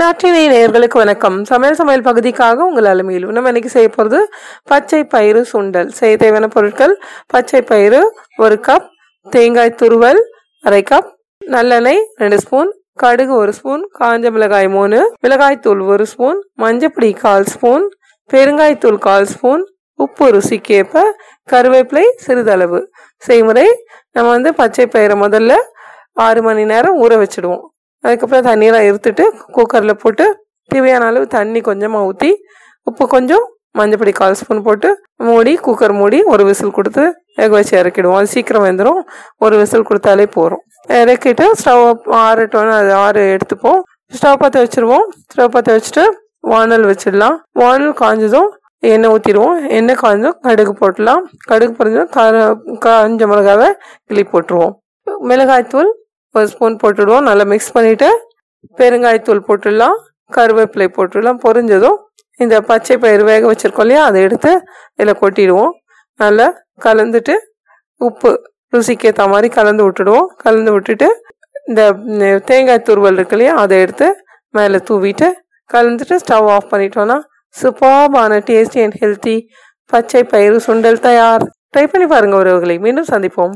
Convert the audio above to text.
நாட்டினை நேர்களுக்கு வணக்கம். சமையல் சமையல் பகுதிக்காக உங்கள் அலுமையில் நம்ம இன்னைக்கு செய்ய போகிறது பச்சை பயிறு சுண்டல். செய்ய தேவையான பொருட்கள் பச்சை பயிறு ஒரு கப் தேங்காய் துருவல் அரை கப் நல்லெண்ணெய் ரெண்டு ஸ்பூன் கடுகு ஒரு ஸ்பூன் காஞ்ச மிளகாய் மூணு மிளகாய் தூள் ஒரு ஸ்பூன் மஞ்சப்பொடி கால் ஸ்பூன் பெருங்காய்த்தூள் கால் ஸ்பூன் உப்பு ருசிக்கேற்ப கருவேப்பிலை சிறிதளவு. செய்முறை நம்ம வந்து பச்சை பயிரை முதல்ல ஆறு மணி நேரம் ஊற வச்சிடுவோம். அதுக்கப்புறம் தண்ணியெல்லாம் இருத்துட்டு குக்கரில் போட்டு தேவையான அளவு தண்ணி கொஞ்சமாக ஊற்றி உப்பு கொஞ்சம் மஞ்சப்பொடி கால் ஸ்பூன் போட்டு மூடி குக்கர் மூடி ஒரு விசில் கொடுத்து வேக வச்சு இறக்கிடுவோம். அது சீக்கிரம் வந்துடும் ஒரு விசில் கொடுத்தாலே போகிறோம் இறக்கிட்டு ஸ்டவ் ஆறட்டோன்னு அது ஆறு எடுத்துப்போம். ஸ்டவ் பற்ற வச்சுருவோம். ஸ்டவ் பற்ற வச்சுட்டு வானல் வச்சிடலாம். வானல் காஞ்சதும் எண்ணெய் ஊற்றிடுவோம் எண்ணெய் காய்ஞ்சும் கடுகு போட்டுடலாம். கடுகு பொரிஞ்சதும் காஞ்ச மிளகாவை கிளி போட்டுருவோம். மிளகாய்த்தூள் ஒரு ஸ்பூன் போட்டுடுவோம். நல்லா மிக்ஸ் பண்ணிவிட்டு பெருங்காயத்தூள் போட்டுடலாம். கருவேப்பிலை போட்டுடலாம். பொரிஞ்சதும் இந்த பச்சை பயிர் வேக வச்சுருக்கோம் இல்லையா? அதை எடுத்து இதில் கொட்டிடுவோம். நல்லா கலந்துட்டு உப்பு ருசிக்கு ஏற்ற மாதிரி கலந்து விட்டுடுவோம். கலந்து விட்டுட்டு இந்த தேங்காய் துருவல் இருக்கு இல்லையா? அதை எடுத்து மேலே தூவிட்டு கலந்துட்டு ஸ்டவ் ஆஃப் பண்ணிட்டோன்னா சூப்பர்பான டேஸ்டி அண்ட் ஹெல்த்தி பச்சை பயிறு சுண்டல் தயார். ட்ரை பண்ணி பாருங்கள் உறவுகளை. மீண்டும் சந்திப்போம்.